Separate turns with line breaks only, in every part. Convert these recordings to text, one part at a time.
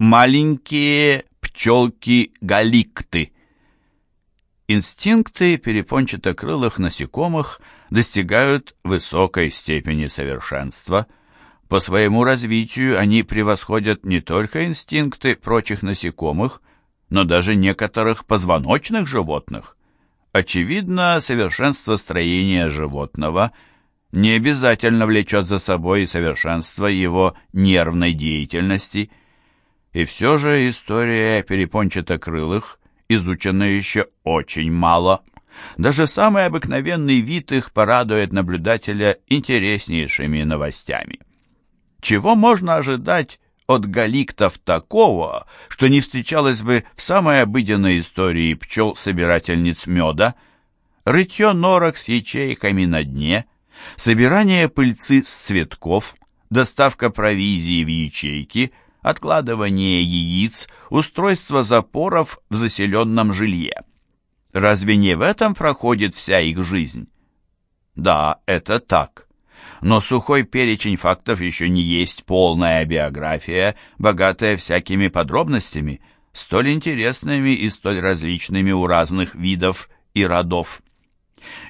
Маленькие пчелки-галикты. Инстинкты перепончатокрылых насекомых достигают высокой степени совершенства. По своему развитию они превосходят не только инстинкты прочих насекомых, но даже некоторых позвоночных животных. Очевидно, совершенство строения животного не обязательно влечет за собой совершенство его нервной деятельности – и все же история перепончатокрылых изучена еще очень мало. Даже самый обыкновенный вид их порадует наблюдателя интереснейшими новостями. Чего можно ожидать от галиктов такого, что не встречалось бы в самой обыденной истории пчел-собирательниц меда? Рытье норок с ячейками на дне, собирание пыльцы с цветков, доставка провизии в ячейки – откладывание яиц, устройство запоров в заселенном жилье. Разве не в этом проходит вся их жизнь? Да, это так. Но сухой перечень фактов еще не есть полная биография, богатая всякими подробностями, столь интересными и столь различными у разных видов и родов.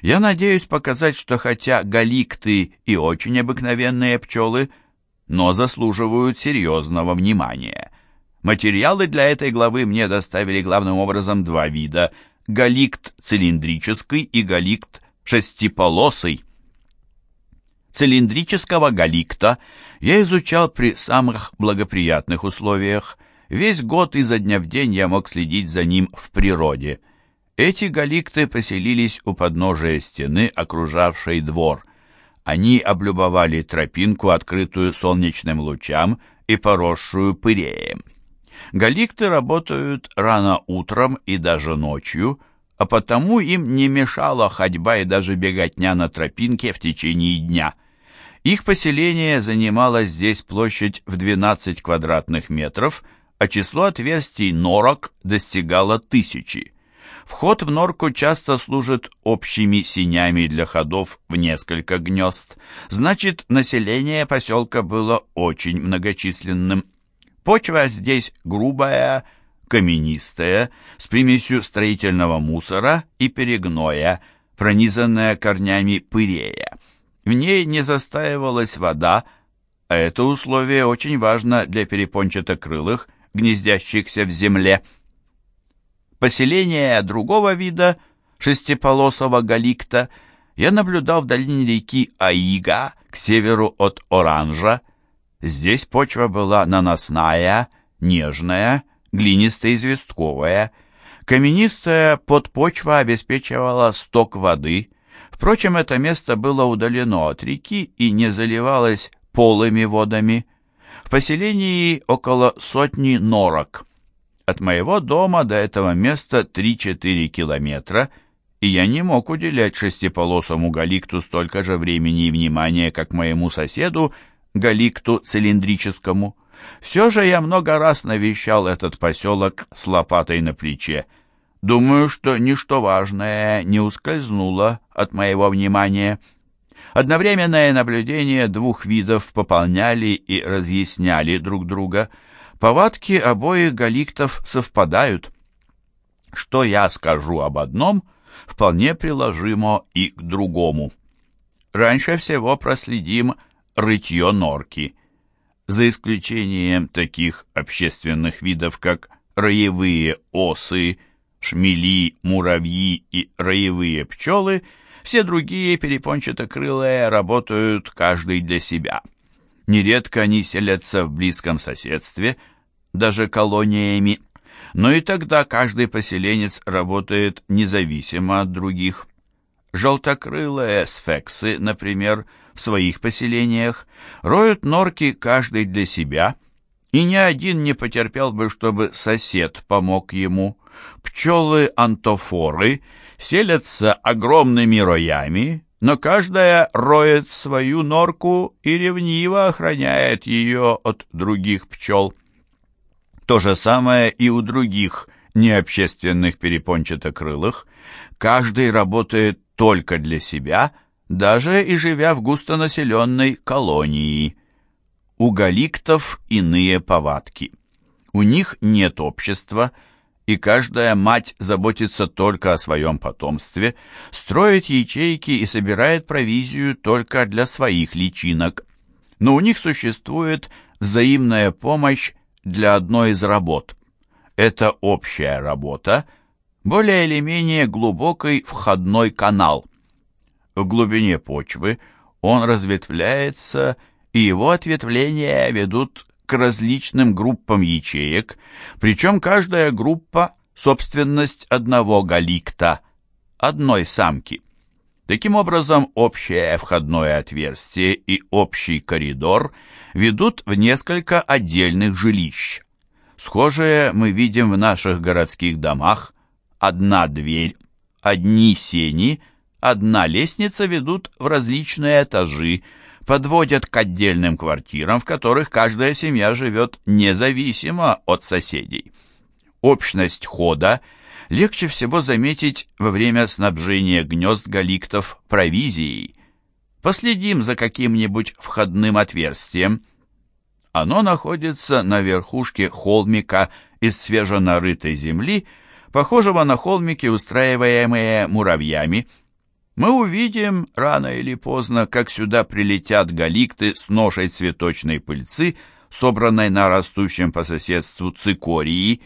Я надеюсь показать, что хотя галикты и очень обыкновенные пчелы – но заслуживают серьезного внимания. Материалы для этой главы мне доставили главным образом два вида – галикт цилиндрический и галикт шестиполосый. Цилиндрического галикта я изучал при самых благоприятных условиях. Весь год изо дня в день я мог следить за ним в природе. Эти галикты поселились у подножия стены, окружавшей двор – они облюбовали тропинку, открытую солнечным лучам и поросшую пыреем. Галикты работают рано утром и даже ночью, а потому им не мешала ходьба и даже беготня на тропинке в течение дня. Их поселение занимало здесь площадь в 12 квадратных метров, а число отверстий норок достигало тысячи. Вход в норку часто служит общими синями для ходов в несколько гнезд. Значит, население поселка было очень многочисленным. Почва здесь грубая, каменистая, с примесью строительного мусора и перегноя, пронизанная корнями пырея. В ней не застаивалась вода, а это условие очень важно для перепончатокрылых, гнездящихся в земле. Поселение другого вида, шестиполосого галикта, я наблюдал в долине реки Аига к северу от Оранжа. Здесь почва была наносная, нежная, глинисто-известковая. Каменистая подпочва обеспечивала сток воды. Впрочем, это место было удалено от реки и не заливалось полыми водами. В поселении около сотни норок. От моего дома до этого места 3-4 километра, и я не мог уделять шестиполосому галикту столько же времени и внимания, как моему соседу, галикту цилиндрическому. Все же я много раз навещал этот поселок с лопатой на плече. Думаю, что ничто важное не ускользнуло от моего внимания. Одновременное наблюдение двух видов пополняли и разъясняли друг друга – Повадки обоих галиктов совпадают. Что я скажу об одном, вполне приложимо и к другому. Раньше всего проследим рытье норки. За исключением таких общественных видов, как роевые осы, шмели, муравьи и роевые пчелы, все другие перепончатокрылые работают каждый для себя. Нередко они селятся в близком соседстве – даже колониями, но и тогда каждый поселенец работает независимо от других. Желтокрылые сфексы, например, в своих поселениях роют норки каждый для себя, и ни один не потерпел бы, чтобы сосед помог ему. Пчелы-антофоры селятся огромными роями, но каждая роет свою норку и ревниво охраняет ее от других пчел. То же самое и у других необщественных перепончатокрылых. Каждый работает только для себя, даже и живя в густонаселенной колонии. У галиктов иные повадки. У них нет общества, и каждая мать заботится только о своем потомстве, строит ячейки и собирает провизию только для своих личинок. Но у них существует взаимная помощь для одной из работ. Это общая работа, более или менее глубокий входной канал. В глубине почвы он разветвляется, и его ответвления ведут к различным группам ячеек, причем каждая группа – собственность одного галикта, одной самки. Таким образом, общее входное отверстие и общий коридор ведут в несколько отдельных жилищ. Схожее мы видим в наших городских домах. Одна дверь, одни сени, одна лестница ведут в различные этажи, подводят к отдельным квартирам, в которых каждая семья живет независимо от соседей. Общность хода легче всего заметить во время снабжения гнезд галиктов провизией. Последим за каким-нибудь входным отверстием. Оно находится на верхушке холмика из свеженарытой земли, похожего на холмики, устраиваемые муравьями, мы увидим рано или поздно, как сюда прилетят галикты с ношей цветочной пыльцы, собранной на растущем по соседству цикории.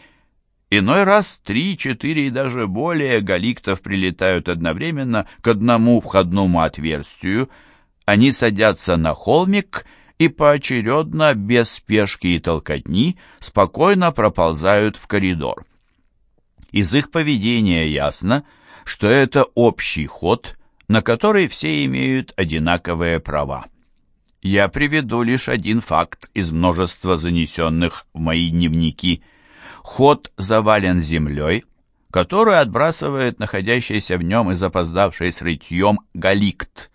Иной раз три, четыре и даже более галиктов прилетают одновременно к одному входному отверстию. Они садятся на холмик и поочередно, без спешки и толкотни, спокойно проползают в коридор. Из их поведения ясно, что это общий ход, на который все имеют одинаковые права. Я приведу лишь один факт из множества занесенных в мои дневники. Ход завален землей, которую отбрасывает находящийся в нем и запоздавший с рытьем галикт.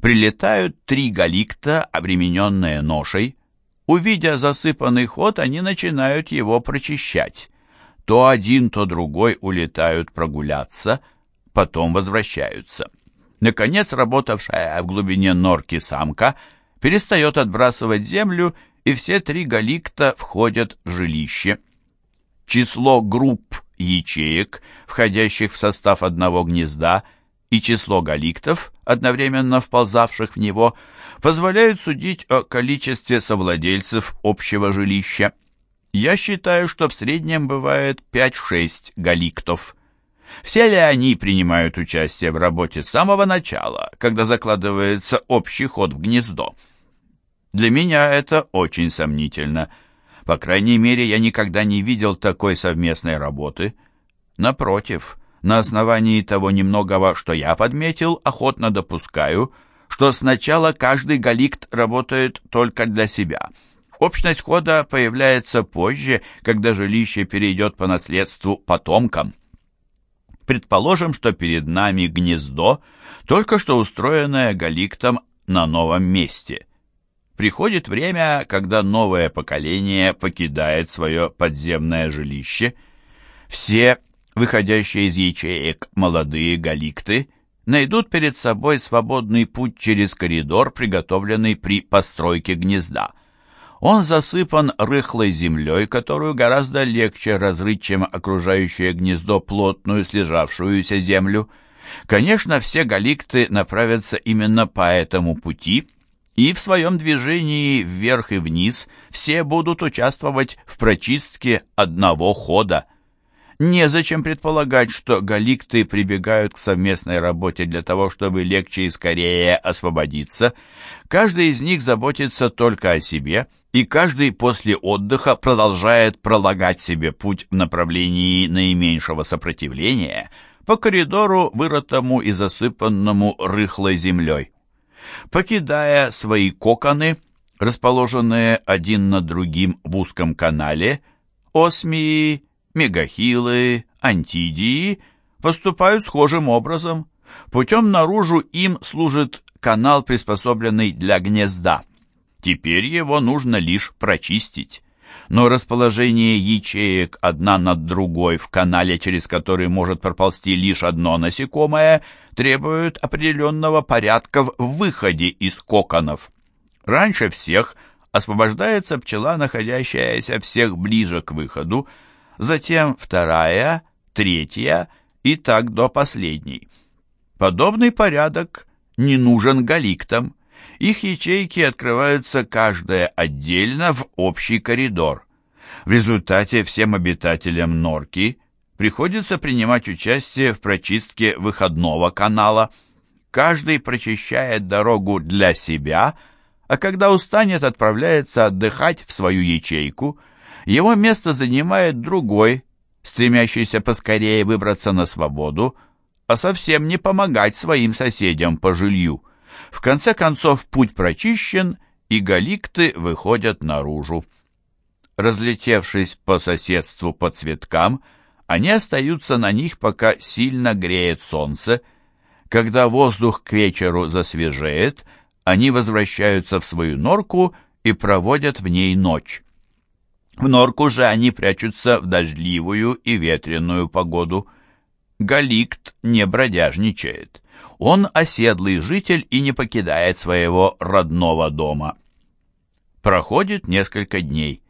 Прилетают три галикта, обремененные ношей. Увидя засыпанный ход, они начинают его прочищать. То один, то другой улетают прогуляться – потом возвращаются. Наконец, работавшая в глубине норки самка перестает отбрасывать землю, и все три галикта входят в жилище. Число групп ячеек, входящих в состав одного гнезда, и число галиктов, одновременно вползавших в него, позволяют судить о количестве совладельцев общего жилища. Я считаю, что в среднем бывает 5-6 галиктов. Все ли они принимают участие в работе с самого начала, когда закладывается общий ход в гнездо? Для меня это очень сомнительно. По крайней мере, я никогда не видел такой совместной работы. Напротив, на основании того немногого, что я подметил, охотно допускаю, что сначала каждый галикт работает только для себя. Общность хода появляется позже, когда жилище перейдет по наследству потомкам. Предположим, что перед нами гнездо, только что устроенное галиктом на новом месте. Приходит время, когда новое поколение покидает свое подземное жилище. Все, выходящие из ячеек молодые галикты, найдут перед собой свободный путь через коридор, приготовленный при постройке гнезда. Он засыпан рыхлой землей, которую гораздо легче разрыть, чем окружающее гнездо плотную слежавшуюся землю. Конечно, все галикты направятся именно по этому пути, и в своем движении вверх и вниз все будут участвовать в прочистке одного хода. Незачем предполагать, что галикты прибегают к совместной работе для того, чтобы легче и скорее освободиться. Каждый из них заботится только о себе – и каждый после отдыха продолжает пролагать себе путь в направлении наименьшего сопротивления по коридору, вырытому и засыпанному рыхлой землей. Покидая свои коконы, расположенные один над другим в узком канале, осмии, мегахилы, антидии поступают схожим образом. Путем наружу им служит канал, приспособленный для гнезда. Теперь его нужно лишь прочистить. Но расположение ячеек одна над другой в канале, через который может проползти лишь одно насекомое, требует определенного порядка в выходе из коконов. Раньше всех освобождается пчела, находящаяся всех ближе к выходу, затем вторая, третья и так до последней. Подобный порядок не нужен галиктам. Их ячейки открываются каждая отдельно в общий коридор. В результате всем обитателям норки приходится принимать участие в прочистке выходного канала. Каждый прочищает дорогу для себя, а когда устанет, отправляется отдыхать в свою ячейку. Его место занимает другой, стремящийся поскорее выбраться на свободу, а совсем не помогать своим соседям по жилью. В конце концов путь прочищен, и галикты выходят наружу. Разлетевшись по соседству по цветкам, они остаются на них, пока сильно греет солнце. Когда воздух к вечеру засвежеет, они возвращаются в свою норку и проводят в ней ночь. В норку же они прячутся в дождливую и ветреную погоду. Галикт не бродяжничает. Он оседлый житель и не покидает своего родного дома. Проходит несколько дней.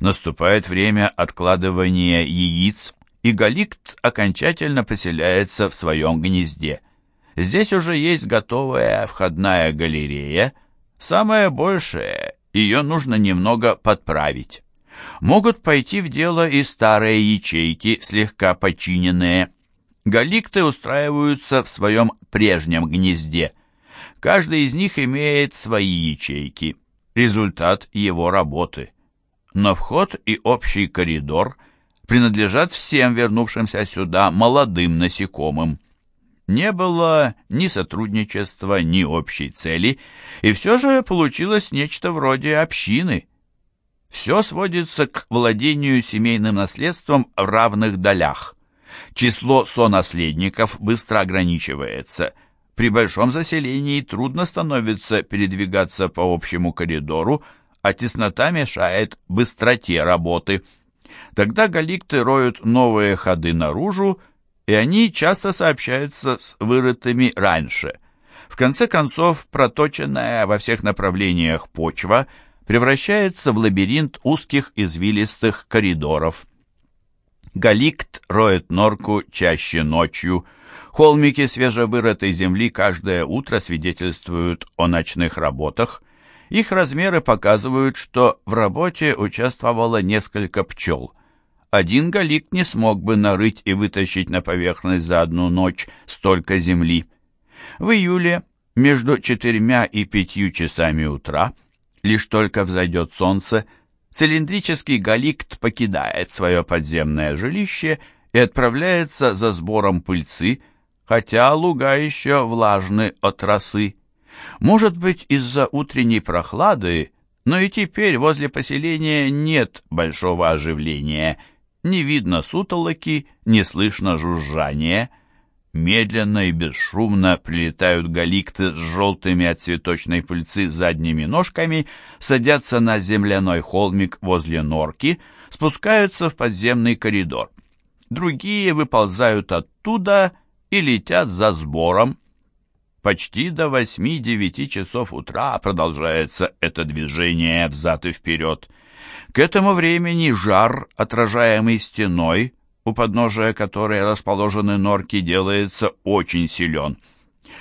Наступает время откладывания яиц, и Галикт окончательно поселяется в своем гнезде. Здесь уже есть готовая входная галерея, самое большее, ее нужно немного подправить. Могут пойти в дело и старые ячейки, слегка починенные. Галикты устраиваются в своем прежнем гнезде. Каждый из них имеет свои ячейки. Результат его работы. Но вход и общий коридор принадлежат всем вернувшимся сюда молодым насекомым. Не было ни сотрудничества, ни общей цели, и все же получилось нечто вроде общины – все сводится к владению семейным наследством в равных долях. Число сонаследников быстро ограничивается. При большом заселении трудно становится передвигаться по общему коридору, а теснота мешает быстроте работы. Тогда галикты роют новые ходы наружу, и они часто сообщаются с вырытыми раньше. В конце концов, проточенная во всех направлениях почва – превращается в лабиринт узких извилистых коридоров. Галикт роет норку чаще ночью. Холмики свежевырытой земли каждое утро свидетельствуют о ночных работах. Их размеры показывают, что в работе участвовало несколько пчел. Один галикт не смог бы нарыть и вытащить на поверхность за одну ночь столько земли. В июле между четырьмя и пятью часами утра Лишь только взойдет солнце, цилиндрический галикт покидает свое подземное жилище и отправляется за сбором пыльцы, хотя луга еще влажны от росы. Может быть, из-за утренней прохлады, но и теперь возле поселения нет большого оживления. Не видно сутолоки, не слышно жужжания. Медленно и бесшумно прилетают галикты с желтыми от цветочной пыльцы задними ножками, садятся на земляной холмик возле норки, спускаются в подземный коридор. Другие выползают оттуда и летят за сбором. Почти до восьми-девяти часов утра продолжается это движение взад и вперед. К этому времени жар, отражаемый стеной, у подножия которой расположены норки, делается очень силен.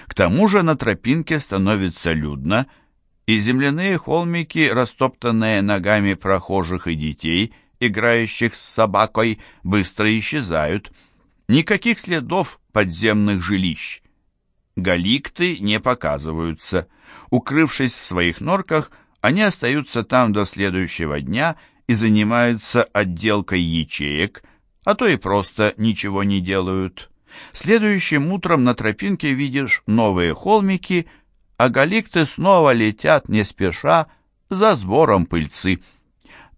К тому же на тропинке становится людно, и земляные холмики, растоптанные ногами прохожих и детей, играющих с собакой, быстро исчезают. Никаких следов подземных жилищ. Галикты не показываются. Укрывшись в своих норках, они остаются там до следующего дня и занимаются отделкой ячеек, а то и просто ничего не делают. Следующим утром на тропинке видишь новые холмики, а галикты снова летят не спеша за сбором пыльцы.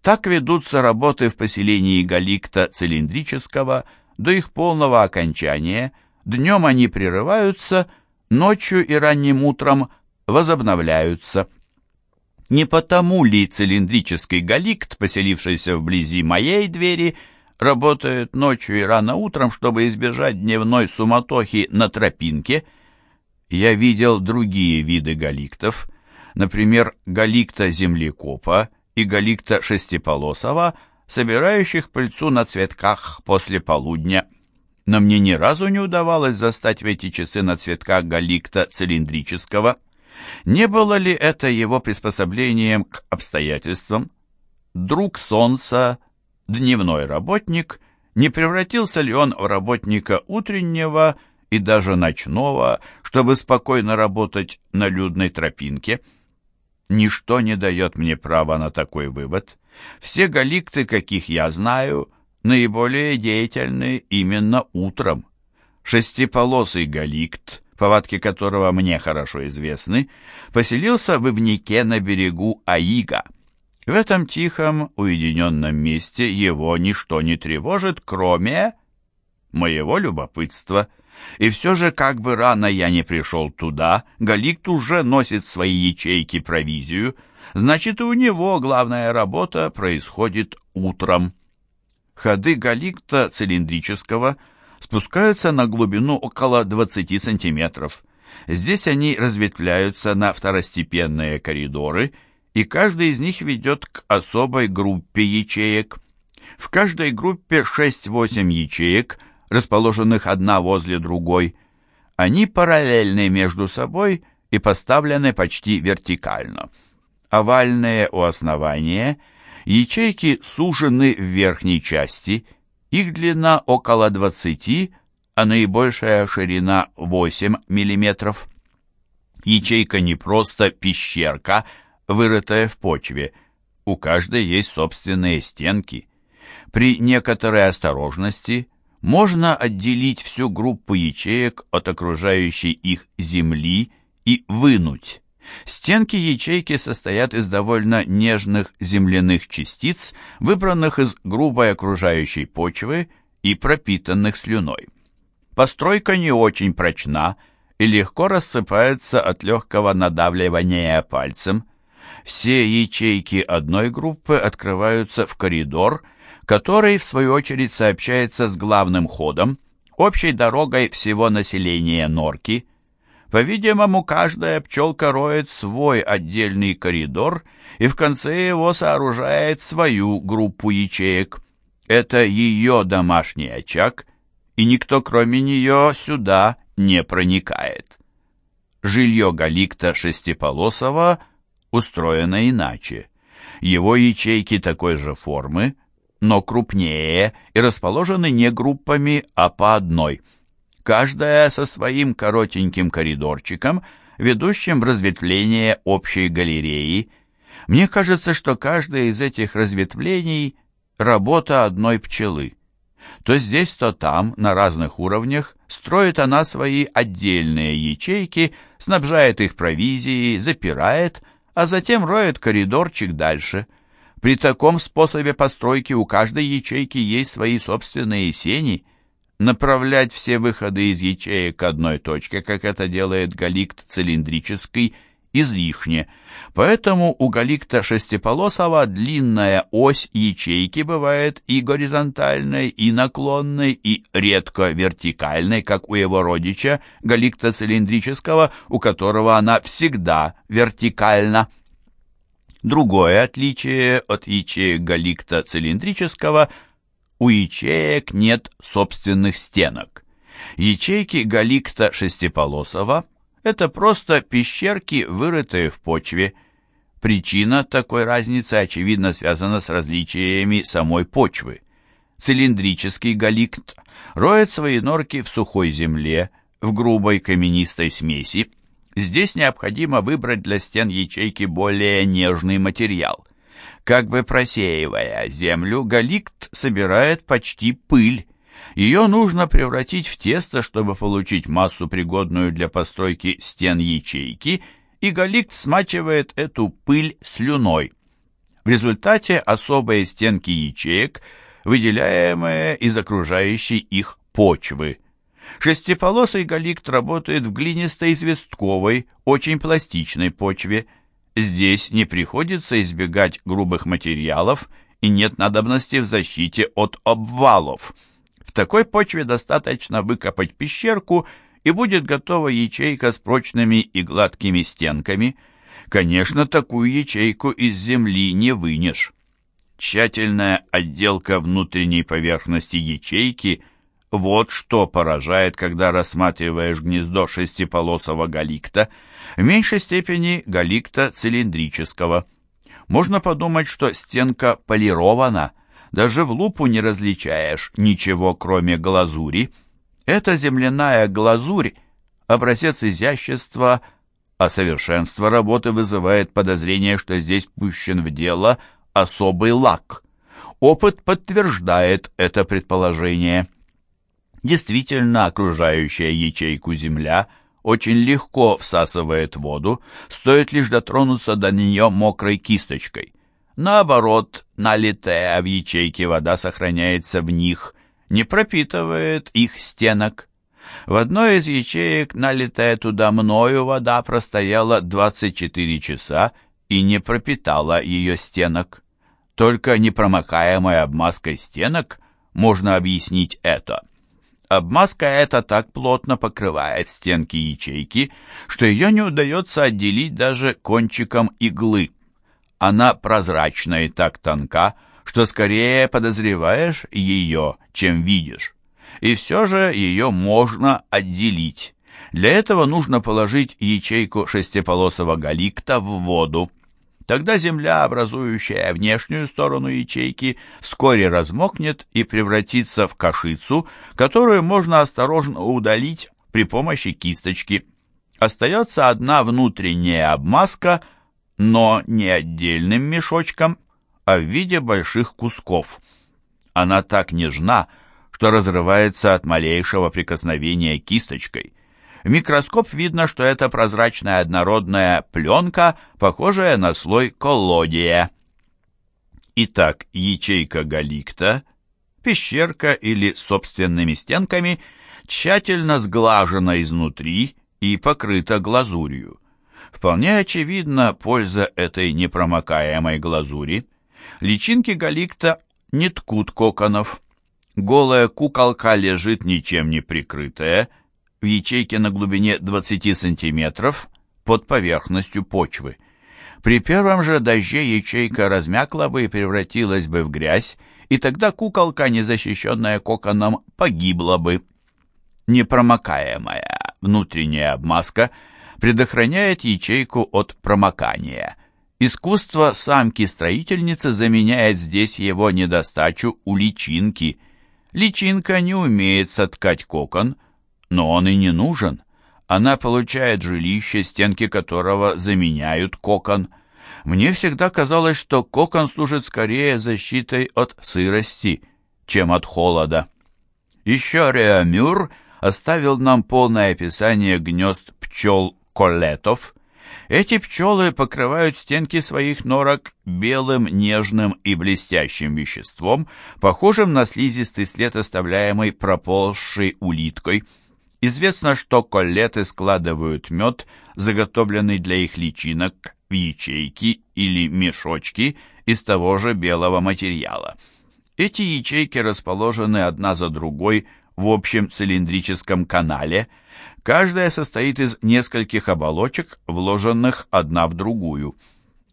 Так ведутся работы в поселении галикта цилиндрического до их полного окончания. Днем они прерываются, ночью и ранним утром возобновляются. Не потому ли цилиндрический галикт, поселившийся вблизи моей двери, работает ночью и рано утром, чтобы избежать дневной суматохи на тропинке. Я видел другие виды галиктов, например, галикта землекопа и галикта шестиполосого, собирающих пыльцу на цветках после полудня. Но мне ни разу не удавалось застать в эти часы на цветках галикта цилиндрического. Не было ли это его приспособлением к обстоятельствам? Друг солнца, дневной работник, не превратился ли он в работника утреннего и даже ночного, чтобы спокойно работать на людной тропинке? Ничто не дает мне права на такой вывод. Все галикты, каких я знаю, наиболее деятельны именно утром. Шестиполосый галикт, повадки которого мне хорошо известны, поселился в Ивнике на берегу Аига. В этом тихом, уединенном месте его ничто не тревожит, кроме моего любопытства. И все же, как бы рано я не пришел туда, Галикт уже носит свои ячейки провизию, значит, и у него главная работа происходит утром. Ходы Галикта цилиндрического спускаются на глубину около 20 сантиметров. Здесь они разветвляются на второстепенные коридоры, и каждый из них ведет к особой группе ячеек. В каждой группе 6-8 ячеек – расположенных одна возле другой. Они параллельны между собой и поставлены почти вертикально. Овальные у основания, ячейки сужены в верхней части, их длина около 20, а наибольшая ширина 8 мм. Ячейка не просто пещерка, вырытая в почве. У каждой есть собственные стенки. При некоторой осторожности можно отделить всю группу ячеек от окружающей их земли и вынуть. Стенки ячейки состоят из довольно нежных земляных частиц, выбранных из грубой окружающей почвы и пропитанных слюной. Постройка не очень прочна и легко рассыпается от легкого надавливания пальцем. Все ячейки одной группы открываются в коридор – который, в свою очередь, сообщается с главным ходом, общей дорогой всего населения Норки. По-видимому, каждая пчелка роет свой отдельный коридор и в конце его сооружает свою группу ячеек. Это ее домашний очаг, и никто кроме нее сюда не проникает. Жилье Галикта Шестиполосова устроено иначе. Его ячейки такой же формы, но крупнее и расположены не группами, а по одной. Каждая со своим коротеньким коридорчиком, ведущим в разветвление общей галереи. Мне кажется, что каждое из этих разветвлений – работа одной пчелы. То здесь, то там, на разных уровнях, строит она свои отдельные ячейки, снабжает их провизией, запирает, а затем роет коридорчик дальше – при таком способе постройки у каждой ячейки есть свои собственные сени. Направлять все выходы из ячеек к одной точке, как это делает галикт цилиндрический, излишне. Поэтому у галикта шестиполосого длинная ось ячейки бывает и горизонтальной, и наклонной, и редко вертикальной, как у его родича, галикта цилиндрического, у которого она всегда вертикальна. Другое отличие от ячеек галикта цилиндрического – у ячеек нет собственных стенок. Ячейки галикта шестиполосого – это просто пещерки, вырытые в почве. Причина такой разницы, очевидно, связана с различиями самой почвы. Цилиндрический галикт роет свои норки в сухой земле, в грубой каменистой смеси, Здесь необходимо выбрать для стен ячейки более нежный материал. Как бы просеивая землю, галикт собирает почти пыль. Ее нужно превратить в тесто, чтобы получить массу, пригодную для постройки стен ячейки, и галикт смачивает эту пыль слюной. В результате особые стенки ячеек, выделяемые из окружающей их почвы – Шестиполосый галикт работает в глинистой известковой, очень пластичной почве. Здесь не приходится избегать грубых материалов и нет надобности в защите от обвалов. В такой почве достаточно выкопать пещерку и будет готова ячейка с прочными и гладкими стенками. Конечно, такую ячейку из земли не вынешь. Тщательная отделка внутренней поверхности ячейки – вот что поражает, когда рассматриваешь гнездо шестиполосого галикта, в меньшей степени галикта цилиндрического. Можно подумать, что стенка полирована, даже в лупу не различаешь ничего, кроме глазури. Эта земляная глазурь – образец изящества, а совершенство работы вызывает подозрение, что здесь пущен в дело – особый лак. Опыт подтверждает это предположение. Действительно, окружающая ячейку Земля очень легко всасывает воду, стоит лишь дотронуться до нее мокрой кисточкой. Наоборот, налитая в ячейке вода сохраняется в них, не пропитывает их стенок. В одной из ячеек, налитая туда мною, вода простояла 24 часа и не пропитала ее стенок. Только непромокаемой обмазкой стенок можно объяснить это. Обмазка эта так плотно покрывает стенки ячейки, что ее не удается отделить даже кончиком иглы. Она прозрачна и так тонка, что скорее подозреваешь ее, чем видишь. И все же ее можно отделить. Для этого нужно положить ячейку шестиполосого галикта в воду. Тогда земля, образующая внешнюю сторону ячейки, вскоре размокнет и превратится в кашицу, которую можно осторожно удалить при помощи кисточки. Остается одна внутренняя обмазка, но не отдельным мешочком, а в виде больших кусков. Она так нежна, что разрывается от малейшего прикосновения кисточкой. В микроскоп видно, что это прозрачная однородная пленка, похожая на слой коллодия. Итак, ячейка галикта, пещерка или собственными стенками, тщательно сглажена изнутри и покрыта глазурью. Вполне очевидна польза этой непромокаемой глазури. Личинки галикта не ткут коконов. Голая куколка лежит ничем не прикрытая – в ячейке на глубине 20 сантиметров под поверхностью почвы. При первом же дожде ячейка размякла бы и превратилась бы в грязь, и тогда куколка, незащищенная коконом, погибла бы. Непромокаемая внутренняя обмазка предохраняет ячейку от промокания. Искусство самки-строительницы заменяет здесь его недостачу у личинки. Личинка не умеет соткать кокон – но он и не нужен. Она получает жилище, стенки которого заменяют кокон. Мне всегда казалось, что кокон служит скорее защитой от сырости, чем от холода. Еще Реамюр оставил нам полное описание гнезд пчел-коллетов. Эти пчелы покрывают стенки своих норок белым, нежным и блестящим веществом, похожим на слизистый след, оставляемый проползшей улиткой – Известно, что коллеты складывают мед, заготовленный для их личинок, в ячейки или мешочки из того же белого материала. Эти ячейки расположены одна за другой в общем цилиндрическом канале. Каждая состоит из нескольких оболочек, вложенных одна в другую.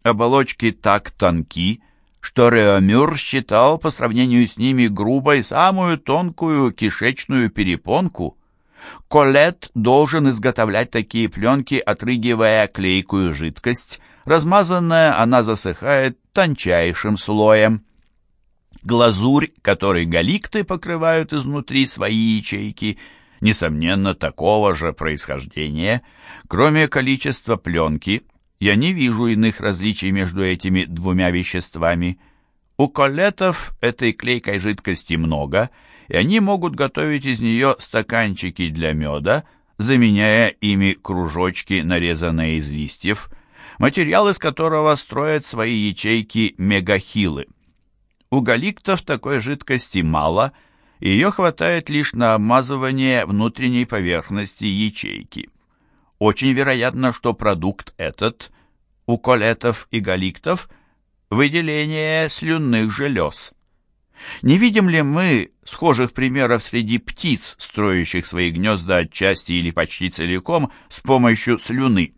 Оболочки так тонки, что Реомюр считал по сравнению с ними грубой самую тонкую кишечную перепонку. Колет должен изготовлять такие пленки, отрыгивая клейкую жидкость. Размазанная она засыхает тончайшим слоем. Глазурь, которой галикты покрывают изнутри свои ячейки, несомненно, такого же происхождения. Кроме количества пленки, я не вижу иных различий между этими двумя веществами. У коллетов этой клейкой жидкости много — и они могут готовить из нее стаканчики для меда, заменяя ими кружочки, нарезанные из листьев, материал из которого строят свои ячейки мегахилы. У галиктов такой жидкости мало, ее хватает лишь на обмазывание внутренней поверхности ячейки. Очень вероятно, что продукт этот у колетов и галиктов – выделение слюнных желез. Не видим ли мы схожих примеров среди птиц, строящих свои гнезда отчасти или почти целиком с помощью слюны?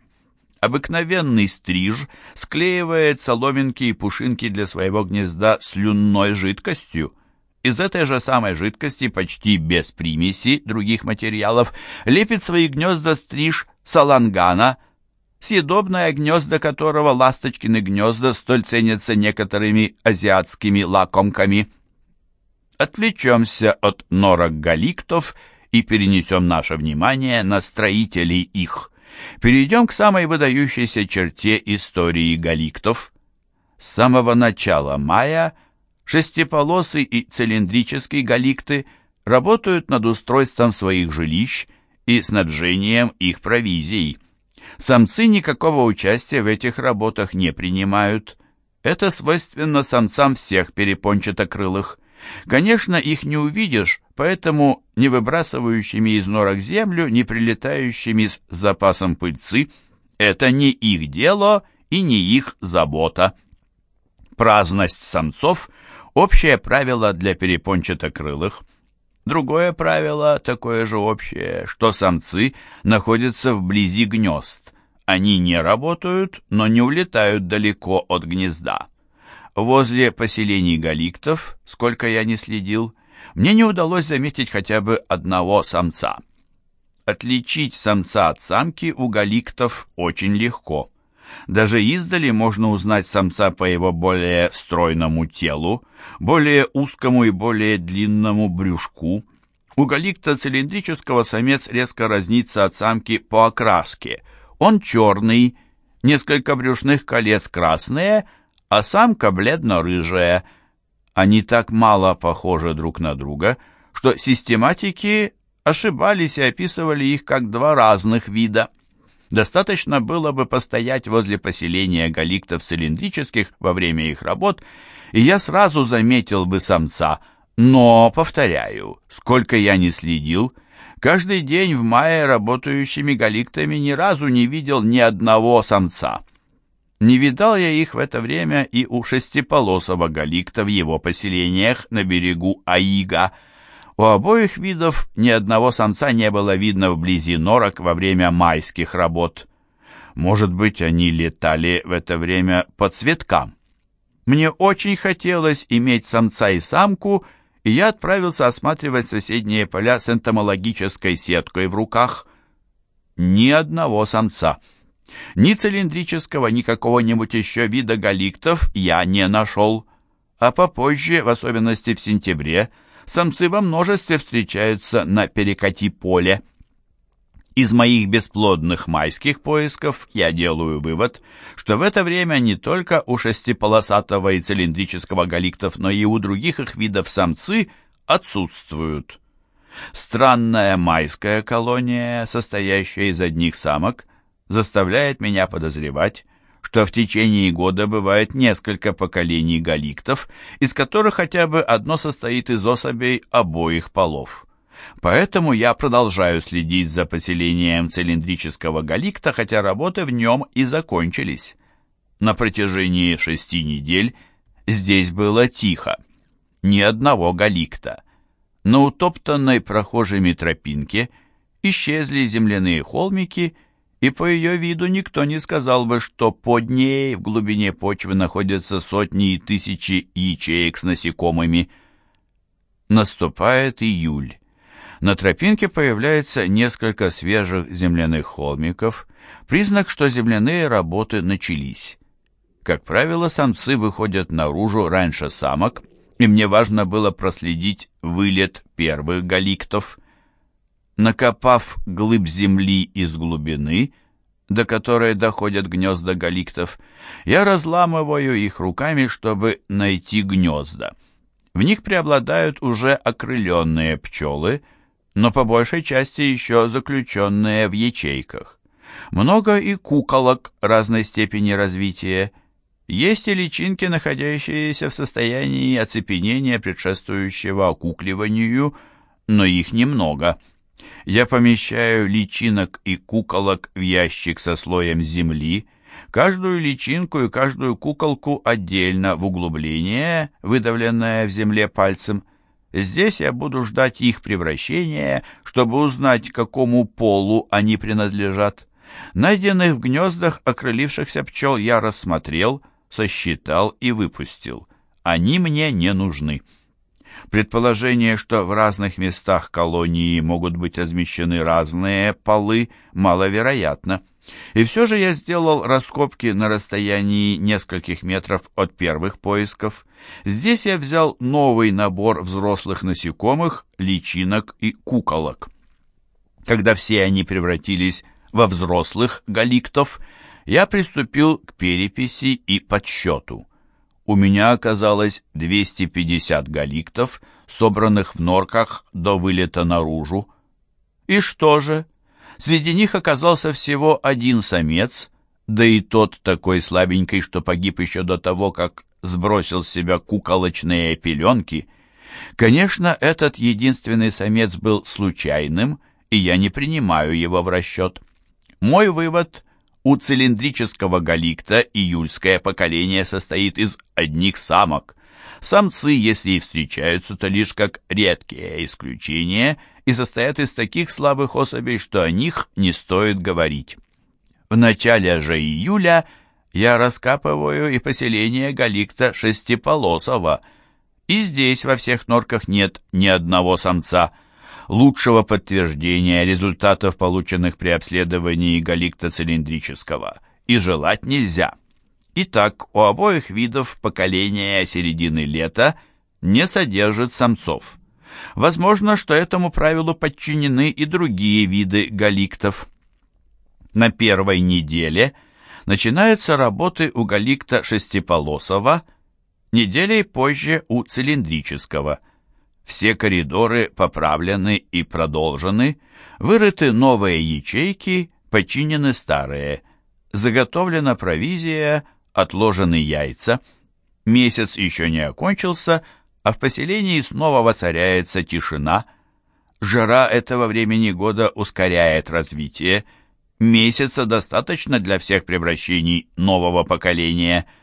Обыкновенный стриж склеивает соломинки и пушинки для своего гнезда слюнной жидкостью. Из этой же самой жидкости, почти без примеси других материалов, лепит свои гнезда стриж салангана, съедобное гнезда которого ласточкины гнезда столь ценятся некоторыми азиатскими лакомками. Отвлечемся от норок галиктов и перенесем наше внимание на строителей их. Перейдем к самой выдающейся черте истории галиктов. С самого начала мая шестиполосый и цилиндрический галикты работают над устройством своих жилищ и снабжением их провизией. Самцы никакого участия в этих работах не принимают. Это свойственно самцам всех перепончатокрылых. Конечно, их не увидишь, поэтому не выбрасывающими из норок землю, не прилетающими с запасом пыльцы, это не их дело и не их забота. Праздность самцов – общее правило для перепончатокрылых. Другое правило, такое же общее, что самцы находятся вблизи гнезд. Они не работают, но не улетают далеко от гнезда. Возле поселений галиктов, сколько я не следил, мне не удалось заметить хотя бы одного самца. Отличить самца от самки у галиктов очень легко. Даже издали можно узнать самца по его более стройному телу, более узкому и более длинному брюшку. У галикта цилиндрического самец резко разнится от самки по окраске. Он черный, несколько брюшных колец красные, а самка бледно-рыжая – они так мало похожи друг на друга, что систематики ошибались и описывали их как два разных вида. Достаточно было бы постоять возле поселения галиктов цилиндрических во время их работ, и я сразу заметил бы самца. Но, повторяю, сколько я не следил, каждый день в мае работающими галиктами ни разу не видел ни одного самца. Не видал я их в это время и у шестиполосого галикта в его поселениях на берегу Аига. У обоих видов ни одного самца не было видно вблизи норок во время майских работ. Может быть, они летали в это время по цветкам. Мне очень хотелось иметь самца и самку, и я отправился осматривать соседние поля с энтомологической сеткой в руках. Ни одного самца. Ни цилиндрического, ни какого-нибудь еще вида галиктов я не нашел. А попозже, в особенности в сентябре, самцы во множестве встречаются на перекати-поле. Из моих бесплодных майских поисков я делаю вывод, что в это время не только у шестиполосатого и цилиндрического галиктов, но и у других их видов самцы отсутствуют. Странная майская колония, состоящая из одних самок, заставляет меня подозревать, что в течение года бывает несколько поколений галиктов, из которых хотя бы одно состоит из особей обоих полов. Поэтому я продолжаю следить за поселением цилиндрического галикта, хотя работы в нем и закончились. На протяжении шести недель здесь было тихо, ни одного галикта. На утоптанной прохожими тропинке исчезли земляные холмики и по ее виду никто не сказал бы, что под ней в глубине почвы находятся сотни и тысячи ячеек с насекомыми. Наступает июль. На тропинке появляется несколько свежих земляных холмиков, признак, что земляные работы начались. Как правило, самцы выходят наружу раньше самок, и мне важно было проследить вылет первых галиктов – накопав глыб земли из глубины, до которой доходят гнезда галиктов, я разламываю их руками, чтобы найти гнезда. В них преобладают уже окрыленные пчелы, но по большей части еще заключенные в ячейках. Много и куколок разной степени развития. Есть и личинки, находящиеся в состоянии оцепенения, предшествующего окукливанию, но их немного – я помещаю личинок и куколок в ящик со слоем земли, каждую личинку и каждую куколку отдельно в углубление, выдавленное в земле пальцем. Здесь я буду ждать их превращения, чтобы узнать, какому полу они принадлежат. Найденных в гнездах окрылившихся пчел я рассмотрел, сосчитал и выпустил. Они мне не нужны. Предположение, что в разных местах колонии могут быть размещены разные полы, маловероятно. И все же я сделал раскопки на расстоянии нескольких метров от первых поисков. Здесь я взял новый набор взрослых насекомых, личинок и куколок. Когда все они превратились во взрослых галиктов, я приступил к переписи и подсчету. У меня оказалось 250 галиктов, собранных в норках до вылета наружу. И что же? Среди них оказался всего один самец, да и тот такой слабенький, что погиб еще до того, как сбросил с себя куколочные пеленки. Конечно, этот единственный самец был случайным, и я не принимаю его в расчет. Мой вывод – у цилиндрического галикта июльское поколение состоит из одних самок. Самцы, если и встречаются, то лишь как редкие исключения и состоят из таких слабых особей, что о них не стоит говорить. В начале же июля я раскапываю и поселение галикта шестиполосого, и здесь во всех норках нет ни одного самца – лучшего подтверждения результатов, полученных при обследовании галикта цилиндрического, и желать нельзя. Итак, у обоих видов поколения середины лета не содержит самцов. Возможно, что этому правилу подчинены и другие виды галиктов. На первой неделе начинаются работы у галикта шестиполосого, неделей позже у цилиндрического – все коридоры поправлены и продолжены, вырыты новые ячейки, починены старые. Заготовлена провизия, отложены яйца. Месяц еще не окончился, а в поселении снова воцаряется тишина. Жара этого времени года ускоряет развитие. Месяца достаточно для всех превращений нового поколения –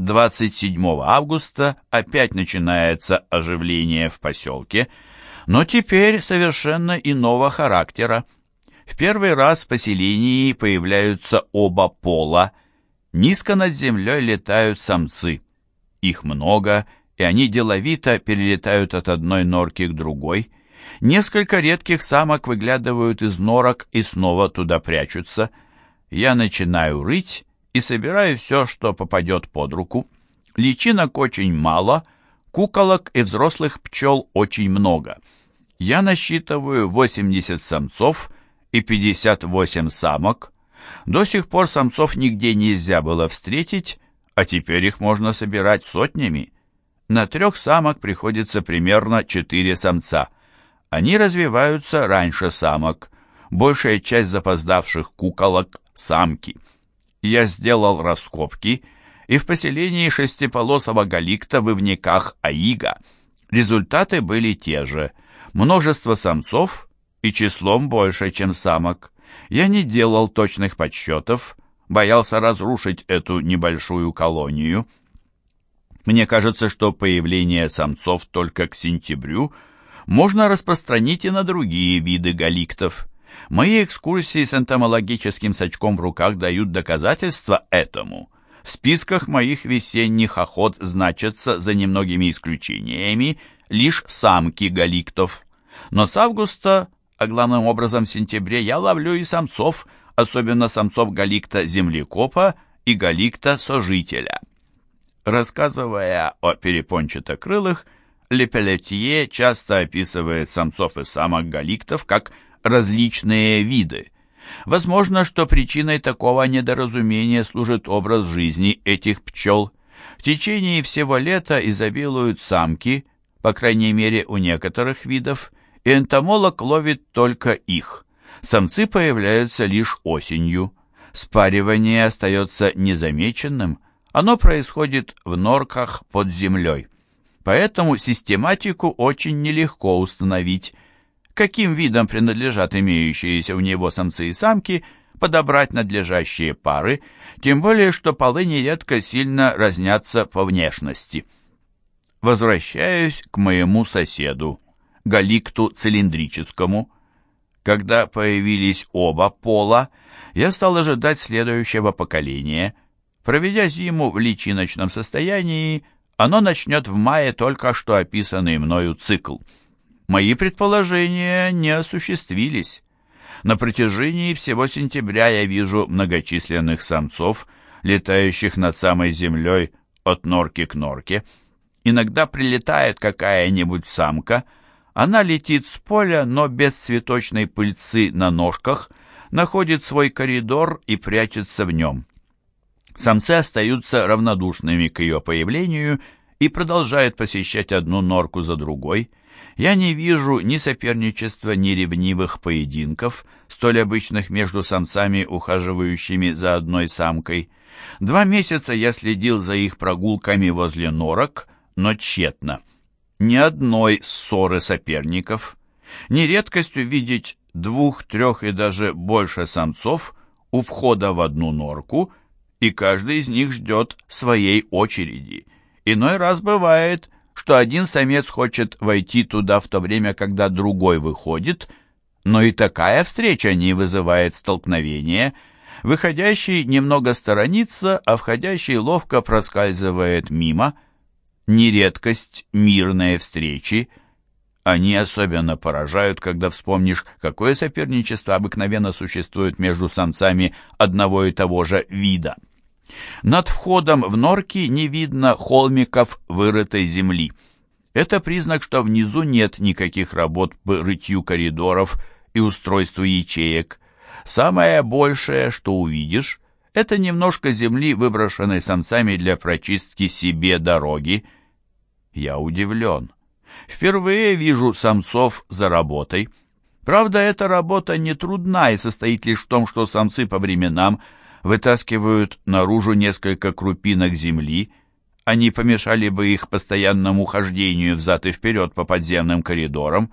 27 августа опять начинается оживление в поселке, но теперь совершенно иного характера. В первый раз в поселении появляются оба пола. Низко над землей летают самцы. Их много, и они деловито перелетают от одной норки к другой. Несколько редких самок выглядывают из норок и снова туда прячутся. Я начинаю рыть, и собираю все, что попадет под руку. Личинок очень мало, куколок и взрослых пчел очень много. Я насчитываю 80 самцов и 58 самок. До сих пор самцов нигде нельзя было встретить, а теперь их можно собирать сотнями. На трех самок приходится примерно 4 самца. Они развиваются раньше самок. Большая часть запоздавших куколок – самки я сделал раскопки и в поселении шестиполосого галикта в Ивниках Аига. Результаты были те же. Множество самцов и числом больше, чем самок. Я не делал точных подсчетов, боялся разрушить эту небольшую колонию. Мне кажется, что появление самцов только к сентябрю можно распространить и на другие виды галиктов. Мои экскурсии с энтомологическим сачком в руках дают доказательства этому. В списках моих весенних охот значатся, за немногими исключениями, лишь самки галиктов. Но с августа, а главным образом в сентябре, я ловлю и самцов, особенно самцов галикта землекопа и галикта сожителя. Рассказывая о перепончатокрылых, Лепелетье часто описывает самцов и самок галиктов как различные виды. Возможно, что причиной такого недоразумения служит образ жизни этих пчел. В течение всего лета изобилуют самки, по крайней мере у некоторых видов, и энтомолог ловит только их. Самцы появляются лишь осенью. Спаривание остается незамеченным, оно происходит в норках под землей. Поэтому систематику очень нелегко установить, каким видам принадлежат имеющиеся у него самцы и самки, подобрать надлежащие пары, тем более что полы нередко сильно разнятся по внешности. Возвращаюсь к моему соседу, галикту цилиндрическому. Когда появились оба пола, я стал ожидать следующего поколения. Проведя зиму в личиночном состоянии, оно начнет в мае только что описанный мною цикл. Мои предположения не осуществились. На протяжении всего сентября я вижу многочисленных самцов, летающих над самой землей от норки к норке. Иногда прилетает какая-нибудь самка, она летит с поля, но без цветочной пыльцы на ножках, находит свой коридор и прячется в нем. Самцы остаются равнодушными к ее появлению и продолжают посещать одну норку за другой. Я не вижу ни соперничества, ни ревнивых поединков, столь обычных между самцами, ухаживающими за одной самкой. Два месяца я следил за их прогулками возле норок, но тщетно. Ни одной ссоры соперников. Не редкостью видеть двух, трех и даже больше самцов у входа в одну норку, и каждый из них ждет своей очереди. Иной раз бывает, что один самец хочет войти туда в то время, когда другой выходит, но и такая встреча не вызывает столкновения. Выходящий немного сторонится, а входящий ловко проскальзывает мимо. Нередкость мирные встречи – они особенно поражают, когда вспомнишь, какое соперничество обыкновенно существует между самцами одного и того же вида. Над входом в норки не видно холмиков вырытой земли. Это признак, что внизу нет никаких работ по рытью коридоров и устройству ячеек. Самое большее, что увидишь, это немножко земли, выброшенной самцами для прочистки себе дороги. Я удивлен. Впервые вижу самцов за работой. Правда, эта работа не трудна и состоит лишь в том, что самцы по временам вытаскивают наружу несколько крупинок земли, они помешали бы их постоянному хождению взад и вперед по подземным коридорам.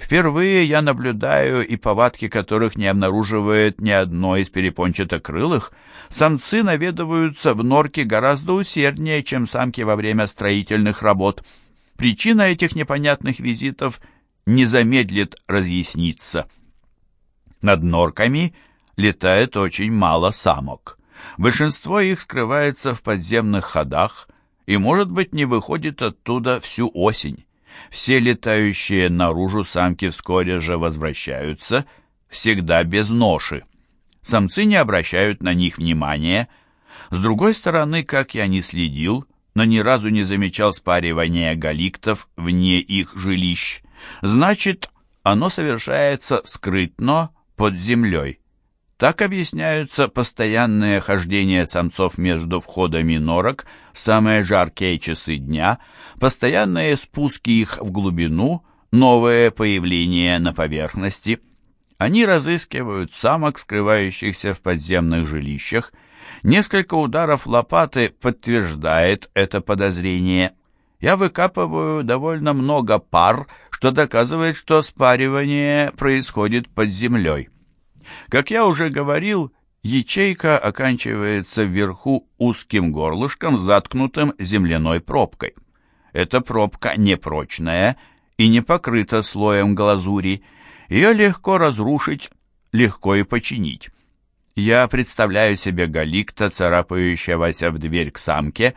Впервые я наблюдаю и повадки, которых не обнаруживает ни одно из перепончатокрылых. Самцы наведываются в норки гораздо усерднее, чем самки во время строительных работ. Причина этих непонятных визитов не замедлит разъясниться. Над норками летает очень мало самок. Большинство их скрывается в подземных ходах и, может быть, не выходит оттуда всю осень. Все летающие наружу самки вскоре же возвращаются, всегда без ноши. Самцы не обращают на них внимания. С другой стороны, как я не следил, но ни разу не замечал спаривания галиктов вне их жилищ. Значит, оно совершается скрытно под землей. Так объясняются постоянное хождение самцов между входами норок в самые жаркие часы дня, постоянные спуски их в глубину, новое появление на поверхности. Они разыскивают самок, скрывающихся в подземных жилищах, Несколько ударов лопаты подтверждает это подозрение. Я выкапываю довольно много пар, что доказывает, что спаривание происходит под землей. Как я уже говорил, ячейка оканчивается вверху узким горлышком, заткнутым земляной пробкой. Эта пробка непрочная и не покрыта слоем глазури. Ее легко разрушить, легко и починить. Я представляю себе галикта, царапающегося в дверь к самке.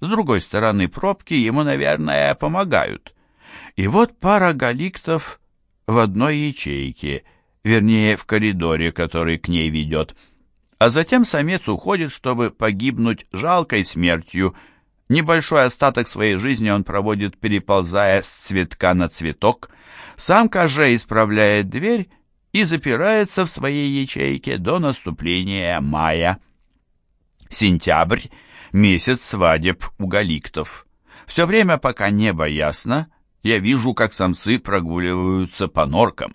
С другой стороны, пробки ему, наверное, помогают. И вот пара галиктов в одной ячейке, вернее, в коридоре, который к ней ведет. А затем самец уходит, чтобы погибнуть жалкой смертью. Небольшой остаток своей жизни он проводит, переползая с цветка на цветок. Самка же исправляет дверь и запирается в своей ячейке до наступления мая. Сентябрь – месяц свадеб у галиктов. Все время, пока небо ясно, я вижу, как самцы прогуливаются по норкам.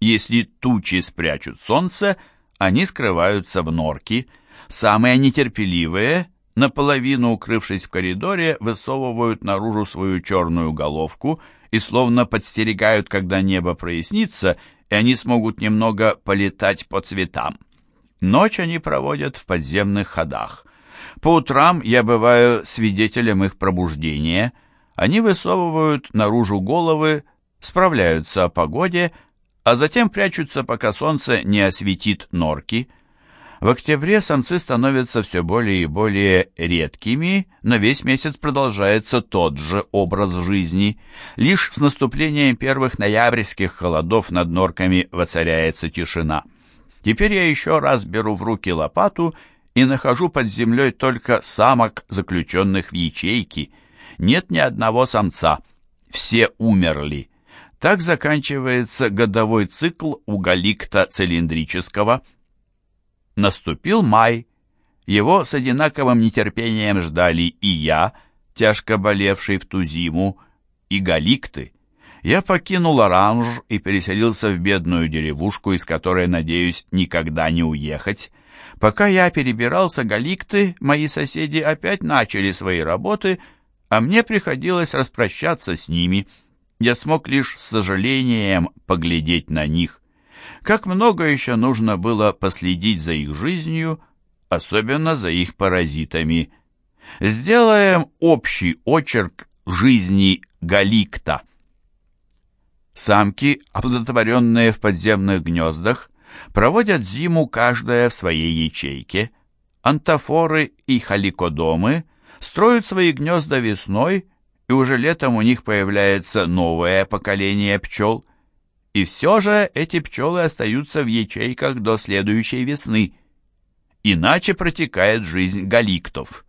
Если тучи спрячут солнце, они скрываются в норки. Самые нетерпеливые, наполовину укрывшись в коридоре, высовывают наружу свою черную головку и словно подстерегают, когда небо прояснится, и они смогут немного полетать по цветам. Ночь они проводят в подземных ходах. По утрам я бываю свидетелем их пробуждения. Они высовывают наружу головы, справляются о погоде, а затем прячутся, пока солнце не осветит норки. В октябре самцы становятся все более и более редкими, но весь месяц продолжается тот же образ жизни. Лишь с наступлением первых ноябрьских холодов над норками воцаряется тишина. Теперь я еще раз беру в руки лопату и нахожу под землей только самок, заключенных в ячейки. Нет ни одного самца. Все умерли. Так заканчивается годовой цикл у галикта цилиндрического. Наступил май. Его с одинаковым нетерпением ждали и я, тяжко болевший в ту зиму, и галикты. Я покинул Оранж и переселился в бедную деревушку, из которой, надеюсь, никогда не уехать. Пока я перебирался, галикты, мои соседи опять начали свои работы, а мне приходилось распрощаться с ними – я смог лишь с сожалением поглядеть на них. Как много еще нужно было последить за их жизнью, особенно за их паразитами. Сделаем общий очерк жизни галикта. Самки, оплодотворенные в подземных гнездах, проводят зиму каждая в своей ячейке. Антофоры и халикодомы строят свои гнезда весной и уже летом у них появляется новое поколение пчел. И все же эти пчелы остаются в ячейках до следующей весны. Иначе протекает жизнь галиктов.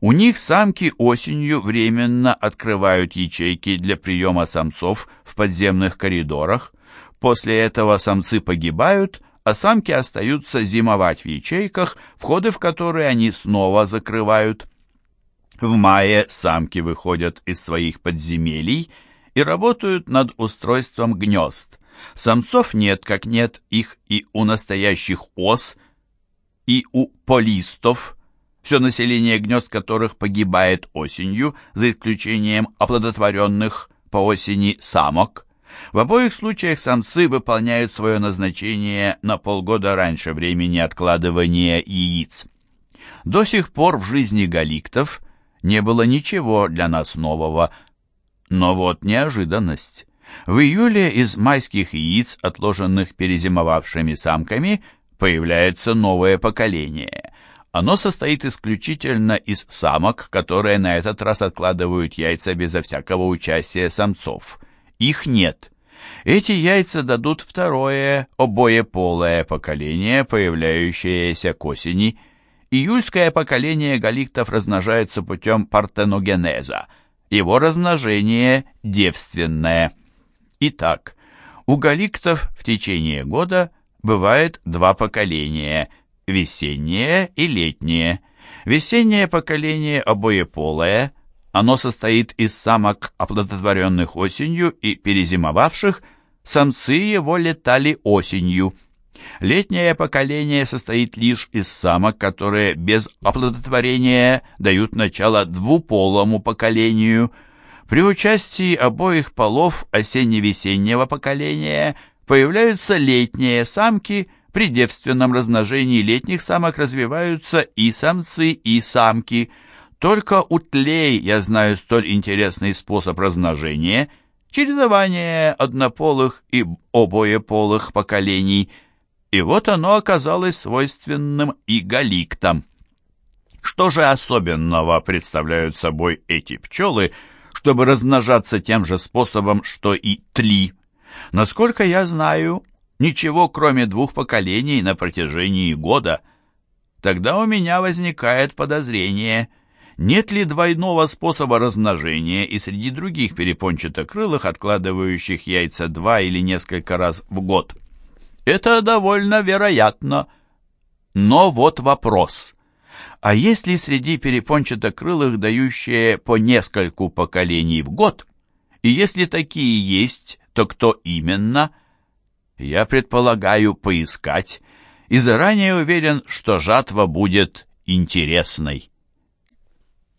У них самки осенью временно открывают ячейки для приема самцов в подземных коридорах. После этого самцы погибают, а самки остаются зимовать в ячейках, входы в которые они снова закрывают. В мае самки выходят из своих подземелий и работают над устройством гнезд. Самцов нет, как нет их и у настоящих ос, и у полистов, все население гнезд которых погибает осенью, за исключением оплодотворенных по осени самок. В обоих случаях самцы выполняют свое назначение на полгода раньше времени откладывания яиц. До сих пор в жизни галиктов не было ничего для нас нового. Но вот неожиданность. В июле из майских яиц, отложенных перезимовавшими самками, появляется новое поколение. Оно состоит исключительно из самок, которые на этот раз откладывают яйца безо всякого участия самцов. Их нет. Эти яйца дадут второе, обоеполое поколение, появляющееся к осени – Июльское поколение галиктов размножается путем партеногенеза. Его размножение девственное. Итак, у галиктов в течение года бывает два поколения – весеннее и летнее. Весеннее поколение обоеполое, оно состоит из самок, оплодотворенных осенью и перезимовавших, самцы его летали осенью – Летнее поколение состоит лишь из самок, которые без оплодотворения дают начало двуполому поколению. При участии обоих полов осенне-весеннего поколения появляются летние самки, при девственном размножении летних самок развиваются и самцы, и самки. Только у тлей я знаю столь интересный способ размножения – чередование однополых и обоеполых поколений – и вот оно оказалось свойственным и галиктам. Что же особенного представляют собой эти пчелы, чтобы размножаться тем же способом, что и тли? Насколько я знаю, ничего кроме двух поколений на протяжении года. Тогда у меня возникает подозрение, нет ли двойного способа размножения и среди других перепончатокрылых, откладывающих яйца два или несколько раз в год. Это довольно вероятно. Но вот вопрос. А есть ли среди перепончатокрылых дающие по нескольку поколений в год? И если такие есть, то кто именно? Я предполагаю поискать и заранее уверен, что жатва будет интересной.